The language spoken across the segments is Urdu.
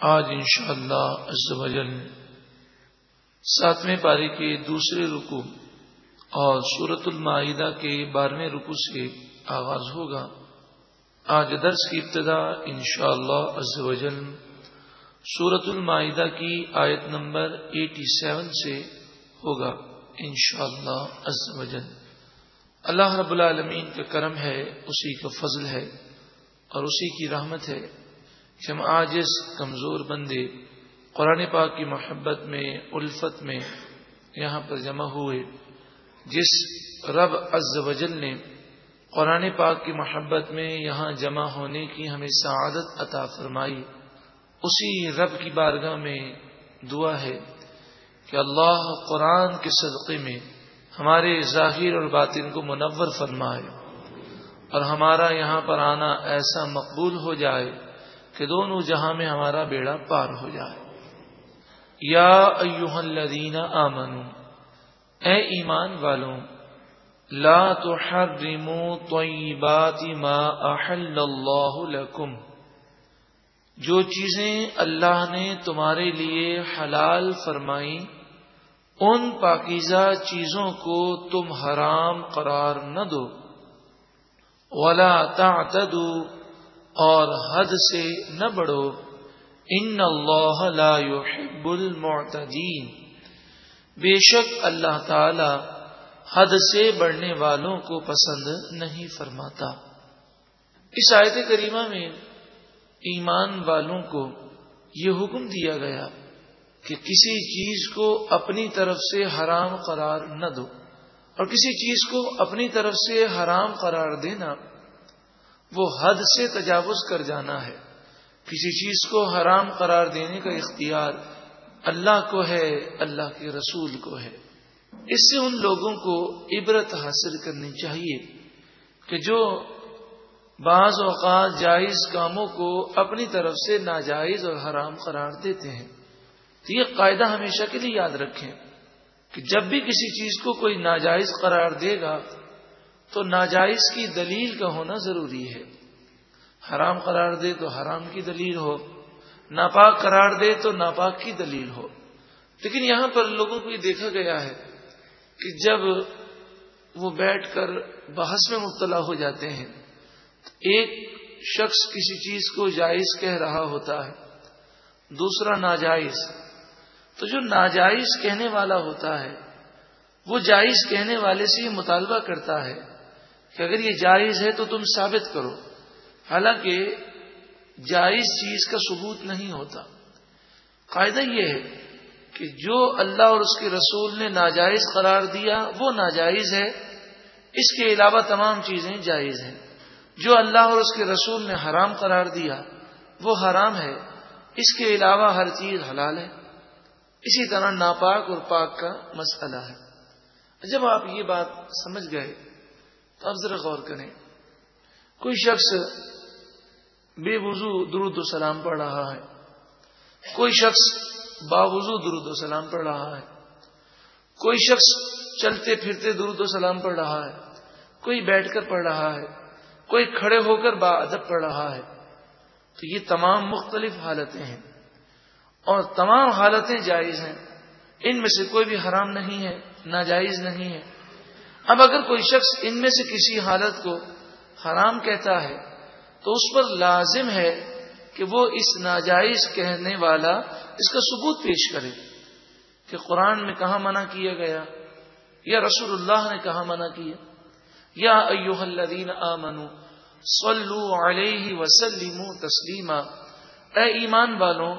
آج انشاءاللہ شاء اللہ ساتویں پاری کے دوسرے رکو اور سورت المائدہ کے بارہویں رکو سے آغاز ہوگا۔ آج درس کی ابتدا انشاءاللہ شاء اللہ سورت المائدہ کی آیت نمبر ایٹی سیون سے ہوگا انشاءاللہ شاء اللہ اللہ رب العالمین کا کرم ہے، اسی کا فضل ہے اور اسی کی رحمت ہے۔ ہم آج اس کمزور بندے، قرآن پاک کی محبت میں، الفت میں یہاں پر جمع ہوئے، جس رب از وجل نے قرآن پاک کی محبت میں یہاں جمع ہونے کی ہمیں سعادت عطا فرمائی، اسی رب کی بارگاہ میں دعا ہے کہ اللہ قرآن کے صدقے میں ہمارے ظاہر اور باطن کو منور فرمائے اور ہمارا یہاں پر آنا ایسا مقبول ہو جائے کہ دونوں جہاں میں ہمارا بیڑا پار ہو جائے۔ یا ایوہ الذین آمنو، اے ایمان والوں، لا تحرموا طیبات ما احل اللہ لکم۔ جو چیزیں اللہ نے تمہارے لیے حلال فرمائی ان پاکیزہ چیزوں کو تم حرام قرار نہ دو۔ ولا تعتدوا اور حد سے نہ بڑھو۔ ان اللہ لا يحب المعتدین۔ بے شک اللہ تعالی حد سے بڑھنے والوں کو پسند نہیں فرماتا۔ اس آیت کریمہ میں ایمان والوں کو یہ حکم دیا گیا کہ کسی چیز کو اپنی طرف سے حرام قرار نہ دو اور کسی چیز کو اپنی طرف سے حرام قرار دینا وہ حد سے تجاوز کر جانا ہے۔ کسی چیز کو حرام قرار دینے کا اختیار اللہ کو ہے، اللہ کے رسول کو ہے۔ اس سے ان لوگوں کو عبرت حاصل کرنی چاہیے کہ جو بعض اوقات جائز کاموں کو اپنی طرف سے ناجائز اور حرام قرار دیتے ہیں۔ تو یہ قاعدہ ہمیشہ کے لیے یاد رکھیں کہ جب بھی کسی چیز کو کوئی ناجائز قرار دے گا تو ناجائز کی دلیل کا ہونا ضروری ہے۔ حرام قرار دے تو حرام کی دلیل ہو، ناپاک قرار دے تو ناپاک کی دلیل ہو۔ لیکن یہاں پر لوگوں کو یہ دیکھا گیا ہے کہ جب وہ بیٹھ کر بحث میں مبتلا ہو جاتے ہیں ایک شخص کسی چیز کو جائز کہہ رہا ہوتا ہے، دوسرا ناجائز۔ تو جو ناجائز کہنے والا ہوتا ہے، وہ جائز کہنے والے سے یہ مطالبہ کرتا ہے کہ اگر یہ جائز ہے تو تم ثابت کرو۔ حالانکہ جائز چیز کا ثبوت نہیں ہوتا۔ قاعدہ یہ ہے کہ جو اللہ اور اس کے رسول نے ناجائز قرار دیا، وہ ناجائز ہے۔ اس کے علاوہ تمام چیزیں جائز ہیں۔ جو اللہ اور اس کے رسول نے حرام قرار دیا، وہ حرام ہے۔ اس کے علاوہ ہر چیز حلال ہے۔ اسی طرح ناپاک اور پاک کا مسئلہ ہے۔ جب آپ یہ بات سمجھ گئے تو اب ذرا غور کریں۔ کوئی شخص بے وضو درود و سلام پڑھ رہا ہے۔ کوئی شخص باوضو درود و سلام پڑھ رہا ہے۔ کوئی شخص چلتے پھرتے درود و سلام پڑھ رہا ہے۔ کوئی بیٹھ کر پڑھ رہا ہے۔ کوئی کھڑے ہو کر با ادب پڑھ رہا ہے۔ تو یہ تمام مختلف حالتیں ہیں۔ اور تمام حالتیں جائز ہیں۔ ان میں سے کوئی بھی حرام نہیں ہے، ناجائز نہیں ہے۔ اب اگر کوئی شخص ان میں سے کسی حالت کو حرام کہتا ہے، تو اس پر لازم ہے کہ وہ اس ناجائز کہنے والا اس کا ثبوت پیش کرے کہ قرآن میں کہاں منع کیا گیا، یا رسول اللہ نے کہاں منع کیا۔ یا ایوہ الذین آمنو صلو علیہ وسلم تسلیما۔ اے ایمان والوں،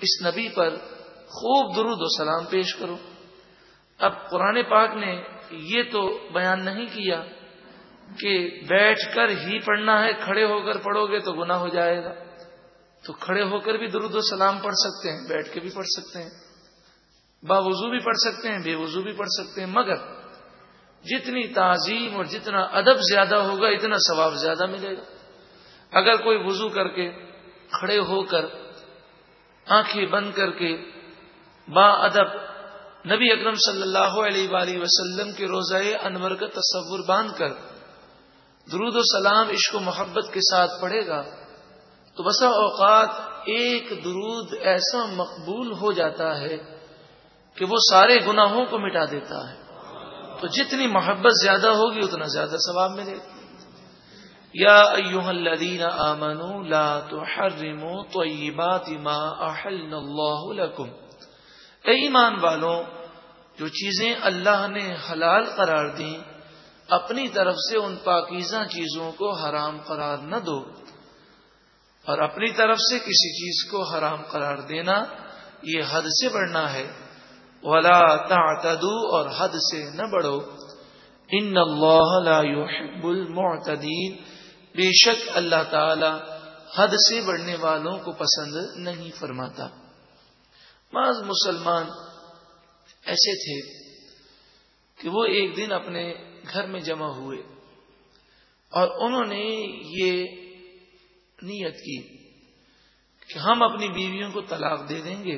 اس نبی پر خوب درود و سلام پیش کرو۔ اب قرآن پاک نے یہ تو بیان نہیں کیا کہ بیٹھ کر ہی پڑھنا ہے، کھڑے ہو کر پڑھو گے تو گناہ ہو جائے گا۔ تو کھڑے ہو کر بھی درود و سلام پڑھ سکتے ہیں، بیٹھ کے بھی پڑھ سکتے ہیں۔ با وضو بھی پڑھ سکتے ہیں، بے وضو بھی پڑھ سکتے ہیں، مگر جتنی تعظیم اور جتنا ادب زیادہ ہوگا، اتنا ثواب زیادہ ملے گا۔ اگر کوئی وضو کر کے کھڑے ہو کر آنکھیں بند کر کے با ادب نبی اکرم صلی اللہ علیہ وآلہ وسلم کے روزہ انور کا تصور باندھ کر درود و سلام عشق و محبت کے ساتھ پڑھے گا تو بسا اوقات ایک درود ایسا مقبول ہو جاتا ہے کہ وہ سارے گناہوں کو مٹا دیتا ہے۔ تو جتنی محبت زیادہ ہوگی اتنا زیادہ ثواب ملے گا یا ایوہ الذین آمنوا لا تحرموا طیبات ما احلن اللہ لکم۔ اے ایمان والوں، جو چیزیں اللہ نے حلال قرار دیں، اپنی طرف سے ان پاکیزہ چیزوں کو حرام قرار نہ دو اور اپنی طرف سے کسی چیز کو حرام قرار دینا یہ حد سے بڑھنا ہے۔ ولا تعتدو اور حد سے نہ بڑھو۔ ان اللہ لا يحب المعتدین بے شک اللہ تعالی حد سے بڑھنے والوں کو پسند نہیں فرماتا۔ بعض مسلمان ایسے تھے کہ وہ ایک دن اپنے گھر میں جمع ہوئے اور انہوں نے یہ نیت کی کہ ہم اپنی بیویوں کو طلاق دے دیں گے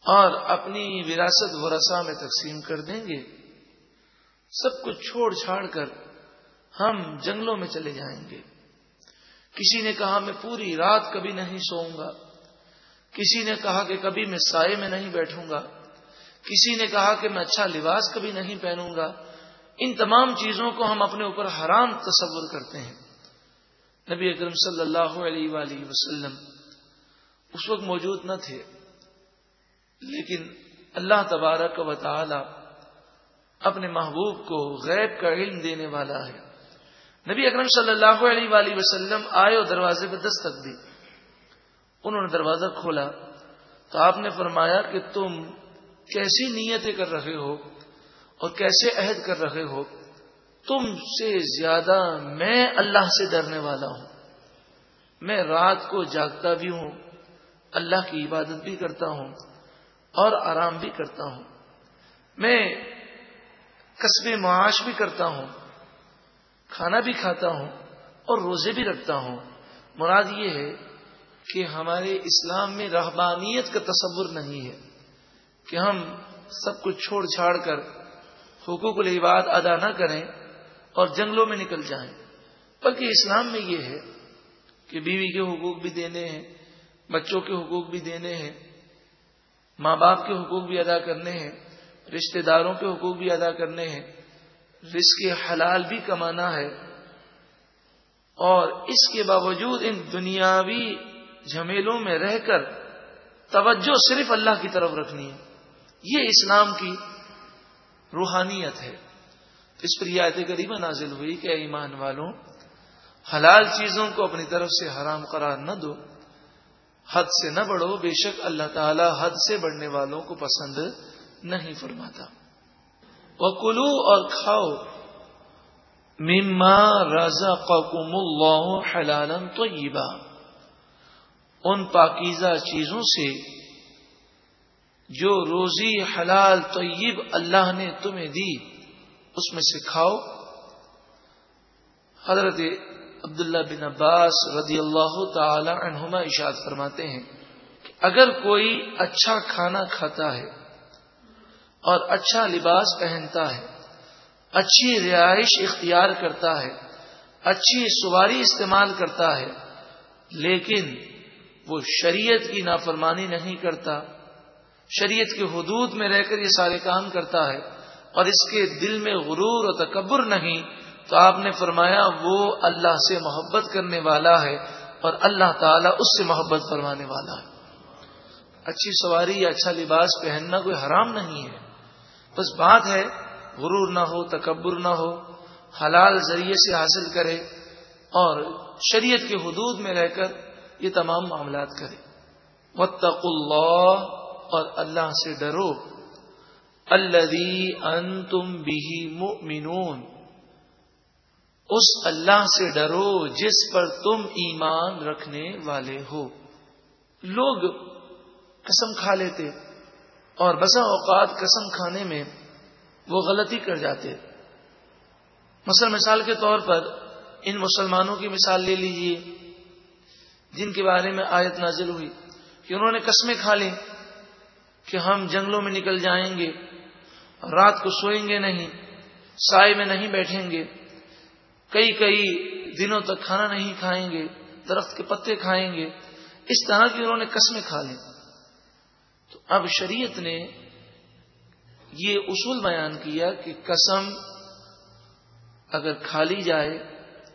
اور اپنی وراثت ورثہ میں تقسیم کر دیں گے۔ سب کچھ چھوڑ چھاڑ کر ہم جنگلوں میں چلے جائیں گے۔ کسی نے کہا، میں پوری رات کبھی نہیں سوؤں گا۔ کسی نے کہا کہ کبھی میں سائے میں نہیں بیٹھوں گا، کسی نے کہا کہ میں اچھا لباس کبھی نہیں پہنوں گا، ان تمام چیزوں کو ہم اپنے اوپر حرام تصور کرتے ہیں۔ نبی اکرم صلی اللہ علیہ وآلہ وسلم اس وقت موجود نہ تھے، لیکن اللہ تبارک و تعالی اپنے محبوب کو غیب کا علم دینے والا ہے۔ نبی اکرم صلی اللہ علیہ وآلہ وسلم آئے اور دروازے پہ دستک دی۔ انہوں نے دروازہ کھولا تو آپ نے فرمایا کہ تم کیسی نیتیں کر رہے ہو اور کیسے عہد کر رہے ہو؟ تم سے زیادہ میں اللہ سے ڈرنے والا ہوں۔ میں رات کو جاگتا بھی ہوں، اللہ کی عبادت بھی کرتا ہوں اور آرام بھی کرتا ہوں۔ میں قصب معاش بھی کرتا ہوں، کھانا بھی کھاتا ہوں اور روزے بھی رکھتا ہوں۔ مراد یہ ہے کہ ہمارے اسلام میں رہبانیت کا تصور نہیں ہے کہ ہم سب کچھ چھوڑ چھاڑ کر حقوق العباد ادا نہ کریں اور جنگلوں میں نکل جائیں۔ بلکہ اسلام میں یہ ہے کہ بیوی کے حقوق بھی دینے ہیں، بچوں کے حقوق بھی دینے ہیں، ماں باپ کے حقوق بھی ادا کرنے ہیں، رشتہ داروں کے حقوق بھی ادا کرنے ہیں۔ رزق حلال بھی کمانا ہے اور اس کے باوجود ان دنیاوی جھمیلوں میں رہ کر توجہ صرف اللہ کی طرف رکھنی ہے۔ یہ اسلام کی روحانیت ہے۔ اس پر یہ آیت کریمہ نازل ہوئی کہ ایمان والوں، حلال چیزوں کو اپنی طرف سے حرام قرار نہ دو۔ حد سے نہ بڑھو، بے شک اللہ تعالی حد سے بڑھنے والوں کو پسند نہیں فرماتا۔ وہ کلو اور کھاؤ۔ مما رضا قم اللہ حلال تو ان پاکیزہ چیزوں سے جو روزی حلال طیب اللہ نے تمہیں دی، اس میں سے کھاؤ۔ حضرت عبداللہ بن عباس رضی اللہ تعالی عنہما اشاد فرماتے ہیں کہ اگر کوئی اچھا کھانا کھاتا ہے اور اچھا لباس پہنتا ہے، اچھی رہائش اختیار کرتا ہے، اچھی سواری استعمال کرتا ہے، لیکن وہ شریعت کی نافرمانی نہیں کرتا، شریعت کے حدود میں رہ کر یہ سارے کام کرتا ہے اور اس کے دل میں غرور و تکبر نہیں، تو آپ نے فرمایا وہ اللہ سے محبت کرنے والا ہے اور اللہ تعالیٰ اس سے محبت فرمانے والا ہے۔ اچھی سواری یا اچھا لباس پہننا کوئی حرام نہیں ہے۔ بس بات ہے، غرور نہ ہو، تکبر نہ ہو، حلال ذریعے سے حاصل کرے اور شریعت کے حدود میں رہ کر یہ تمام معاملات کرے۔ وطق اللہ اور اللہ سے ڈرو۔ الدی ان تم بھی اس اللہ سے ڈرو جس پر تم ایمان رکھنے والے ہو۔ لوگ قسم کھا لیتے اور بسا اوقات قسم کھانے میں وہ غلطی کر جاتے۔ مثلا مثال کے طور پر ان مسلمانوں کی مثال لے لیجیے۔ جن کے بارے میں آیت نازل ہوئی کہ انہوں نے قسمیں کھا لی کہ ہم جنگلوں میں نکل جائیں گے رات کو سوئیں گے نہیں، سائے میں نہیں بیٹھیں گے، کئی کئی دنوں تک کھانا نہیں کھائیں گے، درخت کے پتے کھائیں گے، اس طرح کی انہوں نے قسمیں کھا لی تو اب شریعت نے یہ اصول بیان کیا کہ قسم اگر کھا لی جائے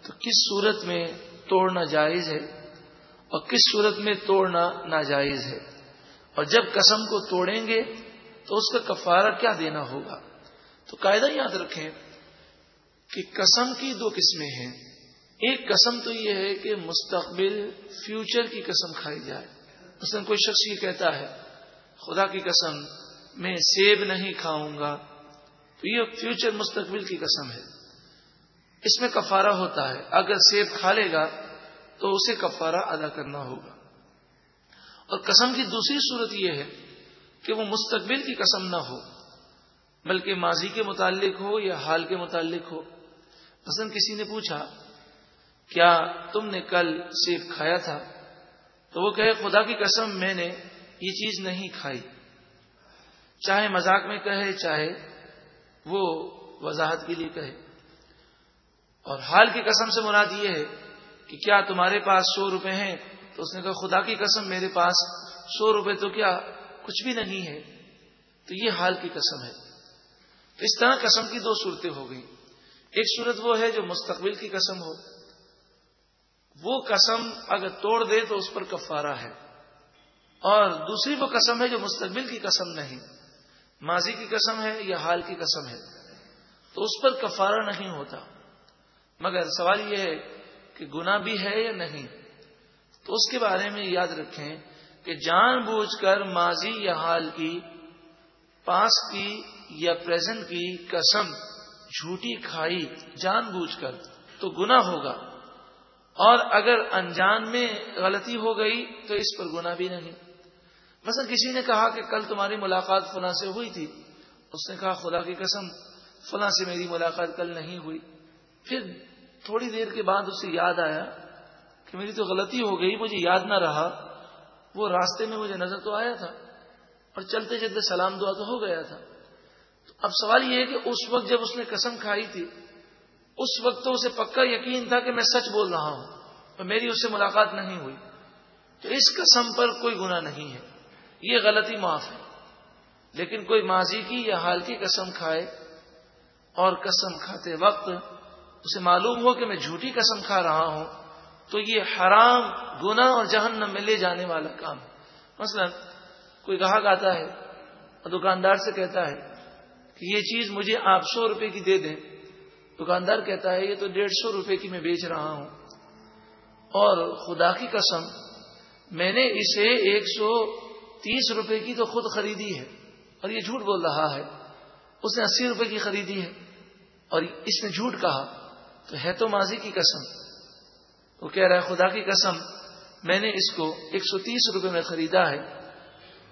تو کس صورت میں توڑنا جائز ہے؟ اور کس صورت میں توڑنا ناجائز ہے؟ اور جب قسم کو توڑیں گے تو اس کا کفارہ کیا دینا ہوگا؟ تو قاعدہ یاد رکھیں کہ قسم کی دو قسمیں ہیں۔ ایک قسم تو یہ ہے کہ مستقبل فیوچر کی قسم کھائی جائے۔ مثلا کوئی شخص یہ کہتا ہے، خدا کی قسم، میں سیب نہیں کھاؤں گا۔ تو یہ فیوچر مستقبل کی قسم ہے۔ اس میں کفارہ ہوتا ہے۔ اگر سیب کھا لے گا تو اسے کفارہ ادا کرنا ہوگا۔ اور قسم کی دوسری صورت یہ ہے کہ وہ مستقبل کی قسم نہ ہو، بلکہ ماضی کے متعلق ہو یا حال کے متعلق ہو۔ مثلا کسی نے پوچھا، کیا تم نے کل سیب کھایا تھا؟ تو وہ کہے، خدا کی قسم میں نے یہ چیز نہیں کھائی۔ چاہے مذاق میں کہے، چاہے وہ وضاحت کے لیے کہے۔ اور حال کی قسم سے مراد یہ ہے کہ کیا تمہارے پاس سو روپے ہیں؟ تو اس نے کہا، خدا کی قسم، میرے پاس سو روپے تو کیا کچھ بھی نہیں ہے؟ تو یہ حال کی قسم ہے۔ تو اس طرح قسم کی دو صورتیں ہو گئی ایک صورت وہ ہے جو مستقبل کی قسم ہو۔ وہ قسم اگر توڑ دے تو اس پر کفارہ ہے۔ اور دوسری وہ قسم ہے جو مستقبل کی قسم نہیں۔ ماضی کی قسم ہے یا حال کی قسم ہے۔ تو اس پر کفارہ نہیں ہوتا۔ مگر سوال یہ ہے کہ گنا بھی ہے یا نہیں؟ تو اس کے بارے میں یاد رکھیں کہ جان بوجھ کر ماضی یا حال کی، پاس کی یا پریزنٹ کی قسم، جھوٹی کھائی، جان بوجھ کر تو گنا ہوگا۔ اور اگر انجان میں غلطی ہو گئی تو اس پر گنا بھی نہیں۔ مثلا کسی نے کہا کہ کل تمہاری ملاقات فلاں سے ہوئی تھی۔ اس نے کہا خدا کی قسم، فلاں سے میری ملاقات کل نہیں ہوئی۔ پھر تھوڑی دیر کے بعد اسے یاد آیا کہ میری تو غلطی ہو گئی، مجھے یاد نہ رہا۔ وہ راستے میں مجھے نظر تو آیا تھا اور چلتے چلتے سلام دعا تو ہو گیا تھا۔ تو اب سوال یہ ہے کہ اس وقت جب اس نے قسم کھائی تھی، اس وقت تو اسے پکا یقین تھا کہ میں سچ بول رہا ہوں اور میری اس سے ملاقات نہیں ہوئی۔ تو اس قسم پر کوئی گنا نہیں ہے۔ یہ غلطی معاف ہے۔ لیکن کوئی ماضی کی یا حال کی قسم کھائے اور قسم کھاتے وقت اسے معلوم ہو کہ میں جھوٹی قسم کھا رہا ہوں، تو یہ حرام گنا اور جہنم میں لے جانے والا کام۔ ہے مثلا کوئی گاہک آتا ہے اور دکاندار سے کہتا ہے کہ یہ چیز مجھے آپ سو روپے کی دے دیں۔ دکاندار کہتا ہے، یہ تو ڈیڑھ سو روپے کی میں بیچ رہا ہوں۔ اور خدا کی قسم، میں نے اسے ایک سو تیس روپے کی تو خود خریدی ہے اور یہ جھوٹ بول رہا ہے۔ اس نے اسی روپے کی خریدی ہے اور اس نے جھوٹ کہا۔ تو ہے تو ماضی کی قسم۔ وہ کہہ رہا ہے خدا کی قسم، میں نے اس کو ایک سو تیس روپے میں خریدا ہے۔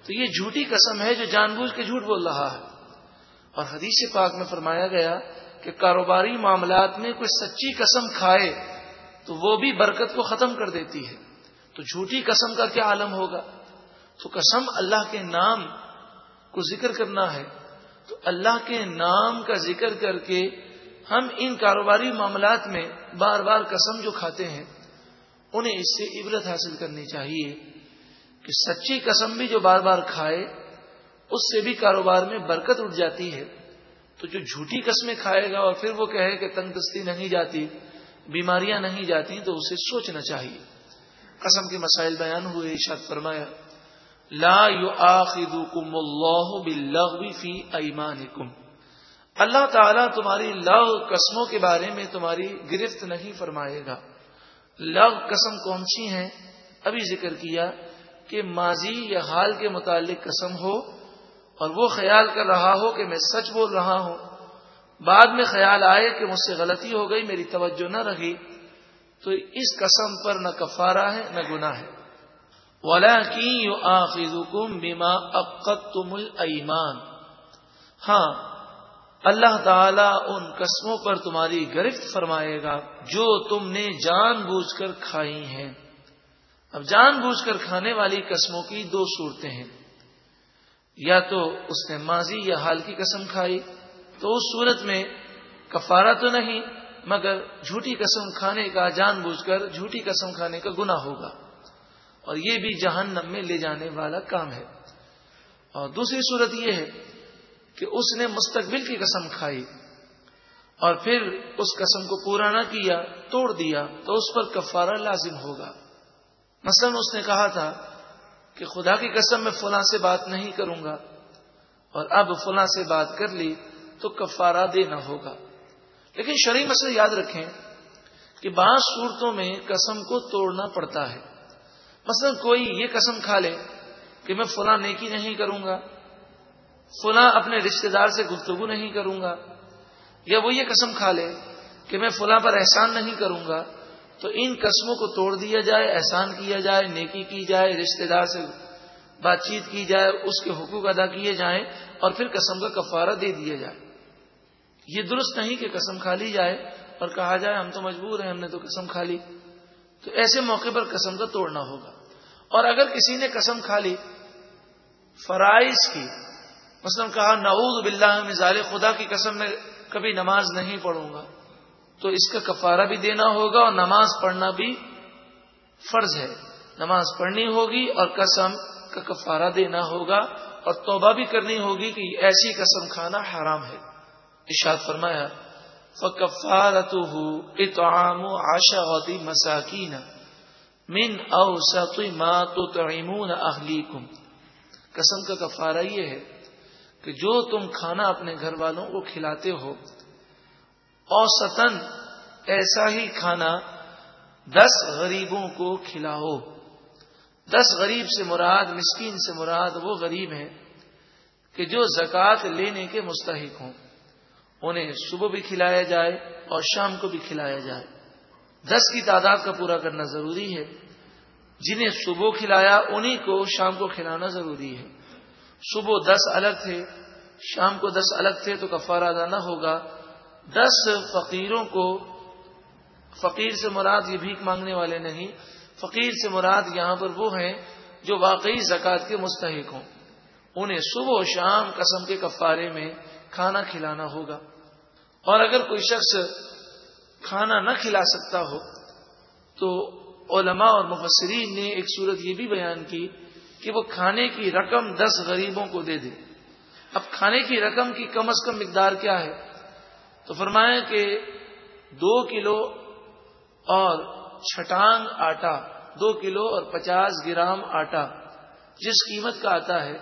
تو یہ جھوٹی قسم ہے جو جان بوجھ کے جھوٹ بول رہا ہے۔ اور حدیث پاک میں فرمایا گیا کہ کاروباری معاملات میں کوئی سچی قسم کھائے تو وہ بھی برکت کو ختم کر دیتی ہے۔ تو جھوٹی قسم کا کیا عالم ہوگا؟ تو قسم اللہ کے نام کو ذکر کرنا ہے۔ تو اللہ کے نام کا ذکر کر کے ہم ان کاروباری معاملات میں بار بار قسم جو کھاتے ہیں، انہیں اس سے عبرت حاصل کرنی چاہیے کہ سچی قسم بھی جو بار بار کھائے، اس سے بھی کاروبار میں برکت اٹھ جاتی ہے۔ تو جو جھوٹی قسمیں کھائے گا اور پھر وہ کہے کہ تنگ دستی نہیں جاتی، بیماریاں نہیں جاتی، تو اسے سوچنا چاہیے۔ قسم کے مسائل بیان ہوئے، ارشاد فرمایا، لا يؤاخذكم الله باللغو في ايمانكم اللہ تعالیٰ تمہاری لغ قسموں کے بارے میں تمہاری گرفت نہیں فرمائے گا۔ لغ قسم کون سی ہیں؟ ابھی ذکر کیا کہ ماضی یا حال کے متعلق قسم ہو اور وہ خیال کر رہا ہو کہ میں سچ بول رہا ہوں۔ بعد میں خیال آئے کہ مجھ سے غلطی ہو گئی، میری توجہ نہ رہی۔ تو اس قسم پر نہ کفارہ ہے، نہ گنا ہے۔ ولا آخم بیما تم ہاں اللہ تعالیٰ ان قسموں پر تمہاری گرفت فرمائے گا جو تم نے جان بوجھ کر کھائی ہیں۔ اب جان بوجھ کر کھانے والی قسموں کی دو صورتیں ہیں۔ یا تو اس نے ماضی یا حال کی قسم کھائی، تو اس صورت میں کفارہ تو نہیں، مگر جھوٹی قسم کھانے کا، جان بوجھ کر جھوٹی قسم کھانے کا گنا ہوگا۔ اور یہ بھی جہنم میں لے جانے والا کام ہے۔ اور دوسری صورت یہ ہے کہ اس نے مستقبل کی قسم کھائی اور پھر اس قسم کو پورا نہ کیا، توڑ دیا تو اس پر کفارہ لازم ہوگا۔ مثلا اس نے کہا تھا کہ خدا کی قسم میں فلاں سے بات نہیں کروں گا اور اب فلاں سے بات کر لی تو کفارہ دینا ہوگا۔ لیکن شرعی مسئلہ یاد رکھیں کہ بعض صورتوں میں قسم کو توڑنا پڑتا ہے۔ مثلا کوئی یہ قسم کھا لے کہ میں فلاں نیکی نہیں کروں گا فلاں اپنے رشتہ دار سے گفتگو نہیں کروں گا، یا وہ یہ قسم کھا لے کہ میں فلاں پر احسان نہیں کروں گا، تو ان قسموں کو توڑ دیا جائے، احسان کیا جائے، نیکی کی جائے، رشتہ دار سے بات چیت کی جائے، اس کے حقوق ادا کیے جائیں اور پھر قسم کا کفارہ دے دیا جائے۔ یہ درست نہیں کہ قسم کھا لی جائے اور کہا جائے ہم تو مجبور ہیں، ہم نے تو قسم کھا لی۔ تو ایسے موقع پر قسم کا توڑنا ہوگا۔ اور اگر کسی نے قسم کھا لی، فرائض کی مثلا کہا، نعوذ باللہ مزال خدا کی قسم میں کبھی نماز نہیں پڑھوں گا۔ تو اس کا کفارہ بھی دینا ہوگا اور نماز پڑھنا بھی فرض ہے۔ نماز پڑھنی ہوگی اور قسم کا کفارہ دینا ہوگا اور توبہ بھی کرنی ہوگی کہ ایسی قسم کھانا حرام ہے۔ اشاد فرمایا فکفارت اتعام مساکین من او ما تو اہلیکم قسم کا کفارہ یہ ہے کہ جو تم کھانا اپنے گھر والوں کو کھلاتے ہو اوسطن ایسا ہی کھانا دس غریبوں کو کھلاؤ۔ دس غریب سے مراد، مسکین سے مراد وہ غریب ہیں کہ جو زکوٰۃ لینے کے مستحق ہوں۔ انہیں صبح بھی کھلایا جائے اور شام کو بھی کھلایا جائے۔ دس کی تعداد کا پورا کرنا ضروری ہے۔ جنہیں صبح کھلایا، انہیں کو شام کو کھلانا ضروری ہے۔ صبح دس الگ تھے، شام کو دس الگ تھے تو کفارہ ادا نہ ہوگا۔ دس فقیروں کو، فقیر سے مراد یہ بھیک مانگنے والے نہیں، فقیر سے مراد یہاں پر وہ ہیں جو واقعی زکوٰۃ کے مستحق ہوں۔ انہیں صبح و شام قسم کے کفارے میں کھانا کھلانا ہوگا۔ اور اگر کوئی شخص کھانا نہ کھلا سکتا ہو، تو علماء اور مفسرین نے ایک صورت یہ بھی بیان کی کہ وہ کھانے کی رقم دس غریبوں کو دے دے۔ اب کھانے کی رقم کی کم از کم مقدار کیا ہے؟ تو فرمایا کہ دو کلو اور چھٹانگ آٹا، دو کلو اور پچاس گرام آٹا، جس قیمت کا آتا ہے،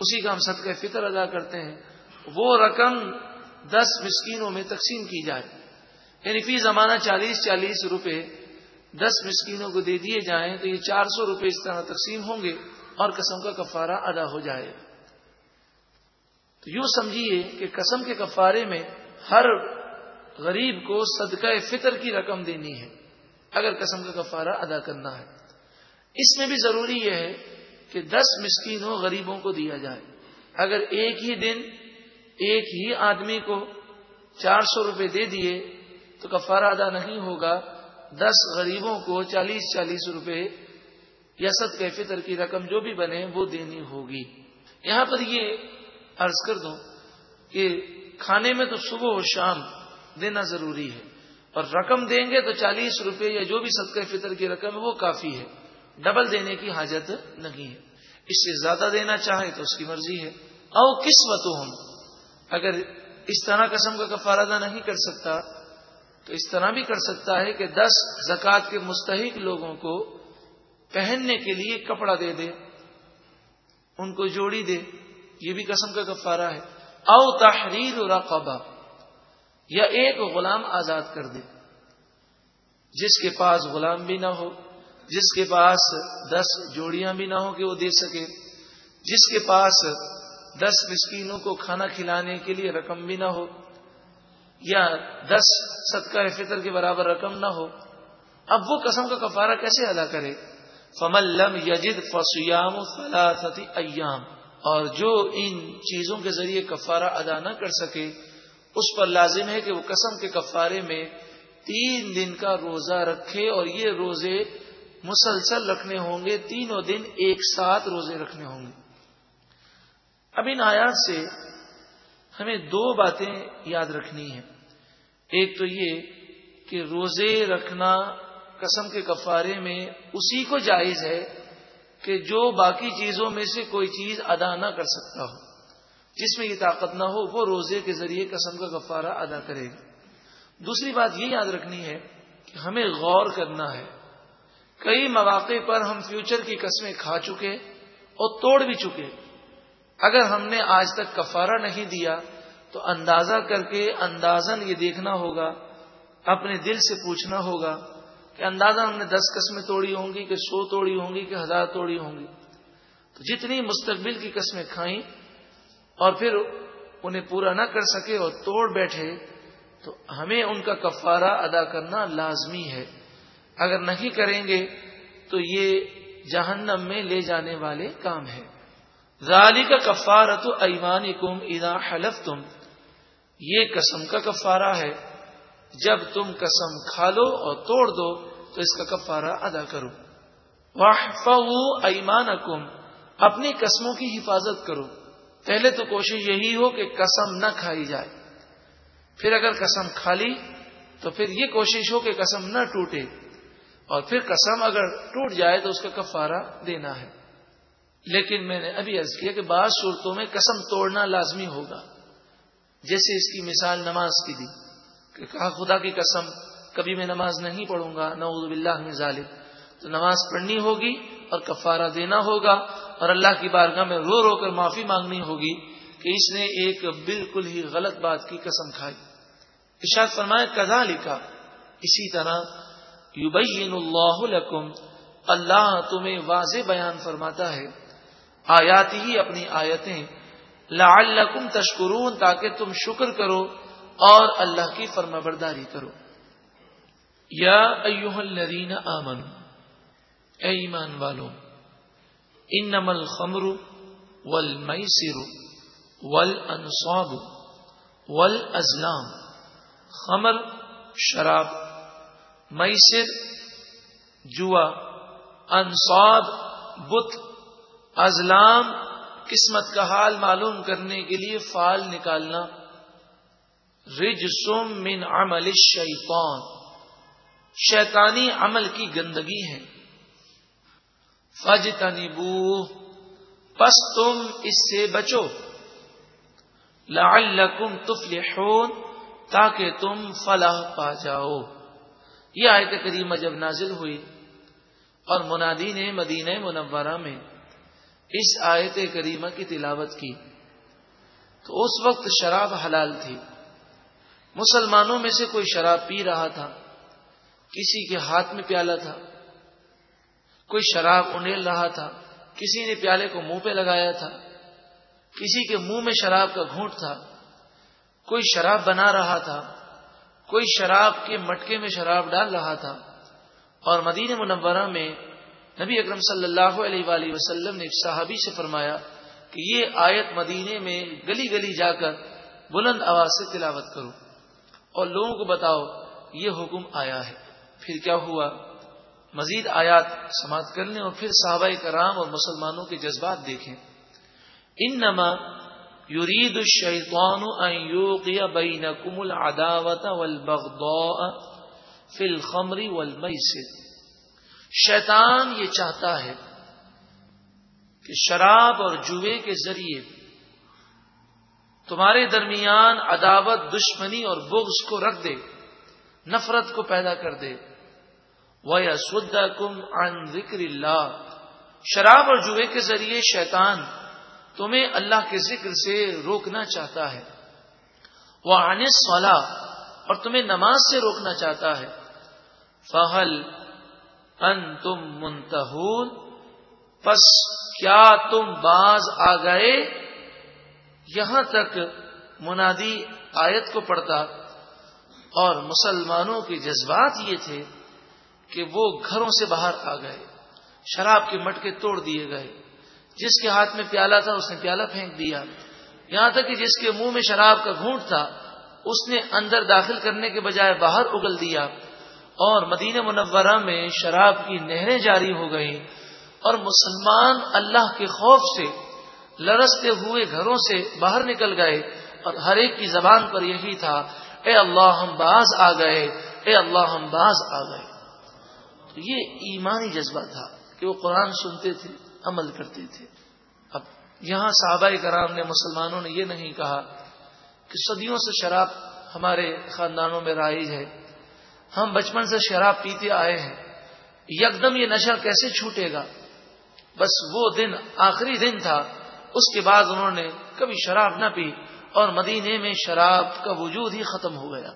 اسی کا ہم صدقہ فطر ادا کرتے ہیں، وہ رقم دس مسکینوں میں تقسیم کی جائے۔ یعنی فی زمانہ چالیس چالیس روپے دس مسکینوں کو دے دیے جائیں تو یہ چار سو روپے اس طرح تقسیم ہوں گے اور قسم کا کفارہ ادا ہو جائے۔ تو یوں سمجھیے کہ قسم کے کفارے میں ہر غریب کو صدقہ فطر کی رقم دینی ہے، اگر قسم کا کفارہ ادا کرنا ہے۔ اس میں بھی ضروری یہ ہے کہ دس مسکینوں غریبوں کو دیا جائے۔ اگر ایک ہی دن ایک ہی آدمی کو چار سو روپے دے دیے تو کفارہ ادا نہیں ہوگا۔ دس غریبوں کو چالیس چالیس روپے یا سد کے فطر کی رقم جو بھی بنے وہ دینی ہوگی۔ یہاں پر یہ عرض کر دوں کہ کھانے میں تو صبح و شام دینا ضروری ہے اور رقم دیں گے تو چالیس روپے یا جو بھی صدقہ فطر کی رقم ہے وہ کافی ہے۔ ڈبل دینے کی حاجت نہیں ہے۔ اس سے زیادہ دینا چاہے تو اس کی مرضی ہے۔ او کس ہم اگر اس طرح قسم کا کفارہ نہیں کر سکتا تو اس طرح بھی کر سکتا ہے کہ دس زکوٰۃ کے مستحق لوگوں کو پہننے کے لیے کپڑا دے دے، ان کو جوڑی دے، یہ بھی قسم کا کفارہ ہے۔ او تحریر رقبہ، یا ایک غلام آزاد کر دے، جس کے پاس غلام بھی نہ ہو، جس کے پاس دس جوڑیاں بھی نہ ہو کہ وہ دے سکے، جس کے پاس دس مسکینوں کو کھانا کھلانے کے لیے رقم بھی نہ ہو یا دس صدقہ فطر کے برابر رقم نہ ہو، اب وہ قسم کا کفارہ کیسے ادا کرے؟ فمل لم یجد فسیام فلاثتی ایام اور جو ان چیزوں کے ذریعے کفارہ ادا نہ کر سکے، اس پر لازم ہے کہ وہ قسم کے کفارے میں تین دن کا روزہ رکھے، اور یہ روزے مسلسل رکھنے ہوں گے، تینوں دن ایک ساتھ روزے رکھنے ہوں گے۔ اب ان آیات سے ہمیں دو باتیں یاد رکھنی ہیں۔ ایک تو یہ کہ روزے رکھنا قسم کے کفارے میں اسی کو جائز ہے کہ جو باقی چیزوں میں سے کوئی چیز ادا نہ کر سکتا ہو۔ جس میں یہ طاقت نہ ہو، وہ روزے کے ذریعے قسم کا کفارہ ادا کرے گا۔ دوسری بات یہ یاد رکھنی ہے کہ ہمیں غور کرنا ہے۔ کئی مواقع پر ہم فیوچر کی قسمیں کھا چکے اور توڑ بھی چکے۔ اگر ہم نے آج تک کفارہ نہیں دیا، تو اندازہ کر کے اندازن یہ دیکھنا ہوگا، اپنے دل سے پوچھنا ہوگا کہ اندازہ ہم نے دس قسمیں توڑی ہوں گی، کہ سو توڑی ہوں گی، کہ ہزار توڑی ہوں گی۔ تو جتنی مستقبل کی قسمیں کھائیں اور پھر انہیں پورا نہ کر سکے اور توڑ بیٹھے، تو ہمیں ان کا کفارہ ادا کرنا لازمی ہے۔ اگر نہیں کریں گے، تو یہ جہنم میں لے جانے والے کام ہے ظالی کا کفارت ایمان کم ادا حلف تم یہ قسم کا کفارہ ہے۔ جب تم قسم کھا لو اور توڑ دو، تو اس کا کفارہ ادا کرو۔ واہ ایمان اپنی قسموں کی حفاظت کرو۔ پہلے تو کوشش یہی ہو کہ قسم نہ کھائی جائے۔ پھر اگر قسم کھا لی، تو پھر یہ کوشش ہو کہ قسم نہ ٹوٹے۔ اور پھر قسم اگر ٹوٹ جائے، تو اس کا کفارہ دینا ہے۔ لیکن میں نے ابھی عرض کیا کہ بعض صورتوں میں قسم توڑنا لازمی ہوگا۔ جیسے اس کی مثال نماز کی دی، کہ کہا خدا کی قسم، کبھی میں نماز نہیں پڑھوں گا، نعوذ باللہ من ظالم تو نماز پڑھنی ہوگی اور کفارہ دینا ہوگا اور اللہ کی بارگاہ میں رو رو کر معافی مانگنی ہوگی کہ اس نے ایک بالکل ہی غلط بات کی قسم کھائی۔ اشاد فرمائے کدا لکھا اسی طرح یبین اللہ لکم، اللہ تمہیں واضح بیان فرماتا ہے۔ آیاتی ہی اپنی آیتیں۔ لعلکم تشکرون، تاکہ تم شکر کرو اور اللہ کی فرما برداری کرو۔ یا ایوہ الذین آمن اے ایمان والو، انما الخمر والمیسر والانصاب والازلام۔ خمر، شراب، میسر، جوا، انصاب، بت ازلام قسمت کا حال معلوم کرنے کے لیے فال نکالنا۔ رجسم من عمل الشیطان۔ شیطانی عمل کی گندگی ہے۔ فج تنبو پس تم اس سے بچو۔ لعلکم تفلحون۔ تاکہ تم فلاح پا جاؤ۔ یہ آیت کریمہ جب نازل ہوئی اور منادی نے مدینہ منورہ میں اس آیت کریمہ کی تلاوت کی تو اس وقت شراب حلال تھی۔ مسلمانوں میں سے کوئی شراب پی رہا تھا، کسی کے ہاتھ میں پیالہ تھا، کوئی شراب انڈیل رہا تھا، کسی نے پیالے کو منہ پہ لگایا تھا، کسی کے منہ میں شراب کا گھونٹ تھا، کوئی شراب بنا رہا تھا، کوئی شراب کے مٹکے میں شراب ڈال رہا تھا۔ اور مدین منورہ میں نبی اکرم صلی اللہ علیہ وآلہ وسلم نے ایک صحابی سے فرمایا کہ یہ آیت مدینے میں گلی گلی جا کر بلند آواز سے تلاوت کرو اور لوگوں کو بتاؤ یہ حکم آیا ہے۔ پھر کیا ہوا؟ مزید آیات سماعت کر لیں اور پھر صحابہ کرام اور مسلمانوں کے جذبات دیکھیں۔ ان نما یورید الشیطان ان یوقی بینکم العداوت والبغضاء فی الخمر والمیسر۔ شیطان یہ چاہتا ہے کہ شراب اور جوئے کے ذریعے تمہارے درمیان عداوت، دشمنی اور بغض کو رکھ دے، نفرت کو پیدا کر دے۔ وہ کم ان ذکر اللہ شراب اور جوئے کے ذریعے شیطان تمہیں اللہ کے ذکر سے روکنا چاہتا ہے۔ وہ انس والا اور تمہیں نماز سے روکنا چاہتا ہے۔ فہل ان تم منتحول پس کیا تم باز آ گئے؟ یہاں تک منادی آیت کو پڑھتا اور مسلمانوں کے جذبات یہ تھے کہ وہ گھروں سے باہر آ گئے، شراب کے مٹکے توڑ دیے گئے۔ جس کے ہاتھ میں پیالہ تھا، اس نے پیالہ پھینک دیا۔ یہاں تک کہ جس کے منہ میں شراب کا گھونٹ تھا، اس نے اندر داخل کرنے کے بجائے باہر اگل دیا۔ اور مدینہ منورہ میں شراب کی نہریں جاری ہو گئی اور مسلمان اللہ کے خوف سے لرستے ہوئے گھروں سے باہر نکل گئے اور ہر ایک کی زبان پر یہی تھا، اے اللہ ہم باز آ گئے، اے اللہ ہم باز آ گئے۔ تو یہ ایمانی جذبہ تھا کہ وہ قرآن سنتے تھے، عمل کرتے تھے۔ اب یہاں صحابہ کرام نے مسلمانوں نے یہ نہیں کہا کہ صدیوں سے شراب ہمارے خاندانوں میں رائج ہے۔ ہم بچپن سے شراب پیتے آئے ہیں۔ یکدم یہ نشہ کیسے چھوٹے گا؟ بس وہ دن آخری دن تھا۔ اس کے بعد انہوں نے کبھی شراب نہ پی اور مدینے میں شراب کا وجود ہی ختم ہو گیا۔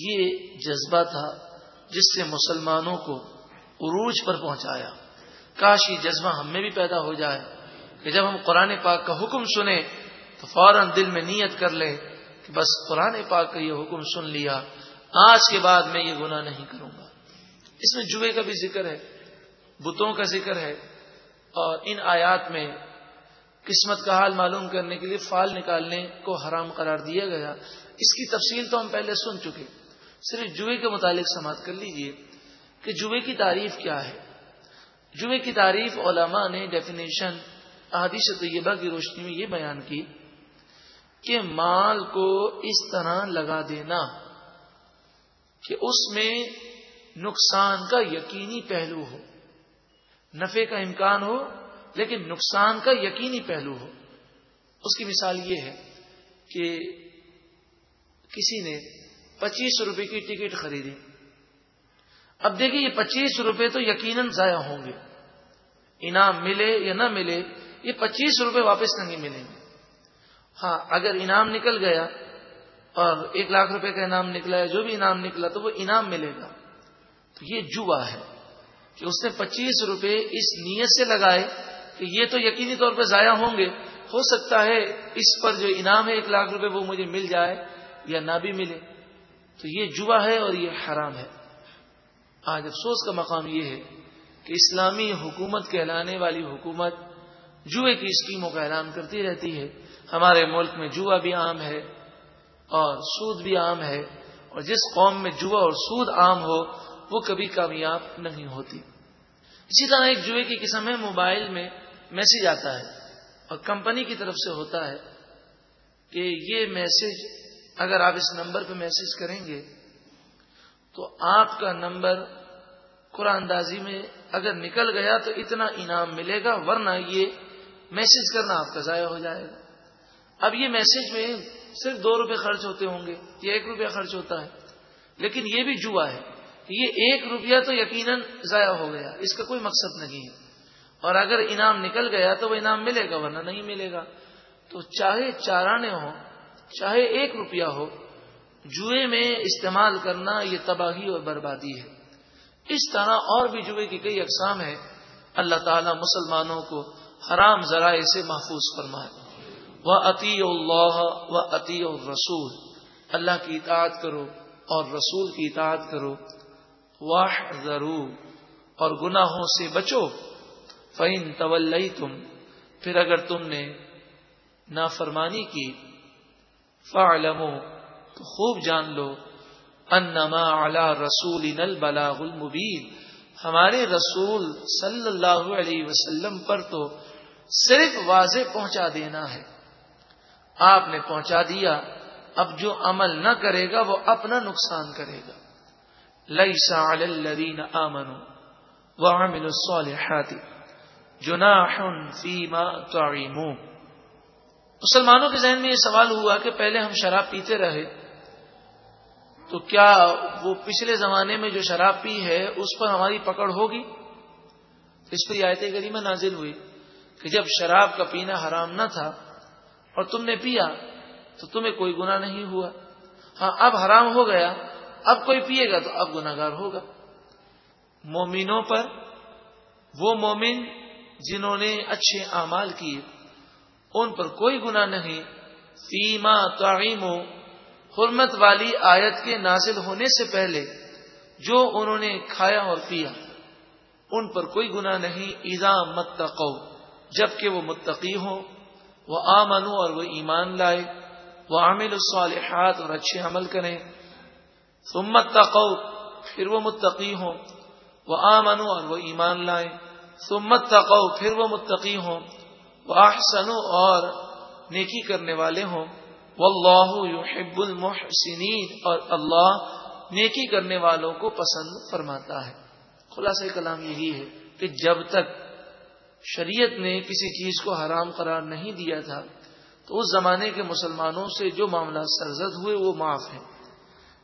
یہ جذبہ تھا جس سے مسلمانوں کو عروج پر پہنچایا۔ کاش یہ جذبہ ہم میں بھی پیدا ہو جائے کہ جب ہم قرآن پاک کا حکم سنیں تو فوراً دل میں نیت کر لیں کہ بس قرآن پاک کا یہ حکم سن لیا۔ آج کے بعد میں یہ گناہ نہیں کروں گا۔ اس میں جوئے کا بھی ذکر ہے، بتوں کا ذکر ہے اور ان آیات میں قسمت کا حال معلوم کرنے کے لیے فال نکالنے کو حرام قرار دیا گیا۔ اس کی تفصیل تو ہم پہلے سن چکے۔ صرف جوئے کے متعلق سماعت کر لیجیے کہ جوئے کی تعریف کیا ہے۔ جوئے کی تعریف علماء نے ڈیفینیشن احادیث طیبہ کی روشنی میں یہ بیان کی کہ مال کو اس طرح لگا دینا۔ کہ اس میں نقصان کا یقینی پہلو ہو۔ نفے کا امکان ہو، لیکن نقصان کا یقینی پہلو ہو۔ اس کی مثال یہ ہے کہ کسی نے پچیس روپے کی ٹکٹ خریدی۔ اب دیکھیے یہ پچیس روپے تو یقیناً ضائع ہوں گے۔ انعام ملے یا نہ ملے، یہ پچیس روپے واپس نہیں ملیں گے۔ ہاں اگر انعام نکل گیا اور ایک لاکھ روپے کا انعام نکلا ہے، جو بھی انعام نکلا تو وہ انعام ملے گا۔ تو یہ جوا ہے کہ اس نے پچیس روپے اس نیت سے لگائے کہ یہ تو یقینی طور پہ ضائع ہوں گے۔ ہو سکتا ہے اس پر جو انعام ہے، ایک لاکھ روپے وہ مجھے مل جائے یا نہ بھی ملے۔ تو یہ جوا ہے اور یہ حرام ہے۔ آج افسوس کا مقام یہ ہے کہ اسلامی حکومت، کہلانے والی حکومت جوئے کی اسکیموں کا اعلان کرتی رہتی ہے۔ ہمارے ملک میں جوا بھی عام ہے۔ اور سود بھی عام ہے اور جس قوم میں جوا اور سود عام ہو، وہ کبھی کامیاب نہیں ہوتی۔ اسی طرح ایک جوئے کی قسم ہے، موبائل میں میسج آتا ہے اور کمپنی کی طرف سے ہوتا ہے کہ یہ میسج اگر آپ اس نمبر پہ میسج کریں گے تو آپ کا نمبر قرآن اندازی میں اگر نکل گیا تو اتنا انعام ملے گا، ورنہ یہ میسج کرنا آپ کا ضائع ہو جائے گا۔ اب یہ میسج میں صرف دو روپے خرچ ہوتے ہوں گے یا ایک روپیہ خرچ ہوتا ہے۔ لیکن یہ بھی جوا ہے یہ ایک روپیہ تو یقیناً ضائع ہو گیا، اس کا کوئی مقصد نہیں ہے۔ اور اگر انعام نکل گیا تو وہ انعام ملے گا، ورنہ نہیں ملے گا۔ تو چاہے چارانے ہو چاہے ایک روپیہ ہو، جوئے میں استعمال کرنا یہ تباہی اور بربادی ہے۔ اس طرح اور بھی جوئے کی کئی اقسام ہے اللہ تعالی مسلمانوں کو حرام ذرائع سے محفوظ فرمائے۔ وہ عطی اللہ و عطی رسول اللہ کی اطاعت کرو اور رسول کی اطاعت کرو۔ واہ ضرور اور گناہوں سے بچو۔ فعین طول تم پھر اگر تم نے نافرمانی کی فعلمو تو خوب جان لو۔ انما علی رسول نل بلاغ المبین ہمارے رسول صلی اللہ علیہ وسلم پر تو صرف واضح پہنچا دینا ہے۔ آپ نے پہنچا دیا، اب جو عمل نہ کرے گا وہ اپنا نقصان کرے گا۔ ليس على الذين آمنوا وعملوا الصالحات جناح فيما مسلمانوں کے ذہن میں یہ سوال ہوا کہ پہلے ہم شراب پیتے رہے، تو کیا وہ پچھلے زمانے میں جو شراب پی ہے، اس پر ہماری پکڑ ہوگی؟ اس پر آیت گریمہ نازل ہوئی کہ جب شراب کا پینا حرام نہ تھا اور تم نے پیا تو تمہیں کوئی گناہ نہیں ہوا۔ ہاں اب حرام ہو گیا۔ اب کوئی پیے گا تو اب گناگار ہوگا۔ مومنوں پر وہ مومن جنہوں نے اچھے اعمال کیے، ان پر کوئی گنا نہیں۔ فیما تعیم حرمت والی آیت کے نازل ہونے سے پہلے جو انہوں نے کھایا اور پیا، ان پر کوئی گنا نہیں۔ ایزا متقو جبکہ وہ متقی ہوں۔ وہ آمنو اور وہ ایمان لائے وہ عامل الصالحات اور اچھے عمل کریں۔ سمت تقو پھر وہ متقی ہوں۔ وہ آمنو اور وہ ایمان لائیں۔ سمت تقو پھر وہ متقی ہوں۔ وہ آحسنو اور نیکی کرنے والے ہوں۔ واللہ يحب المحسنین۔ اور اللہ نیکی کرنے والوں کو پسند فرماتا ہے۔ خلاصہ کلام یہی ہے کہ جب تک شریعت نے کسی چیز کو حرام قرار نہیں دیا تھا، تو اس زمانے کے مسلمانوں سے جو معاملات سرزد ہوئے وہ معاف ہیں۔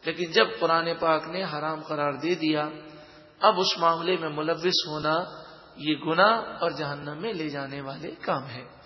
لیکن جب قرآن پاک نے حرام قرار دے دیا، اب اس معاملے میں ملوث ہونا یہ گنا اور جہنم میں لے جانے والے کام ہے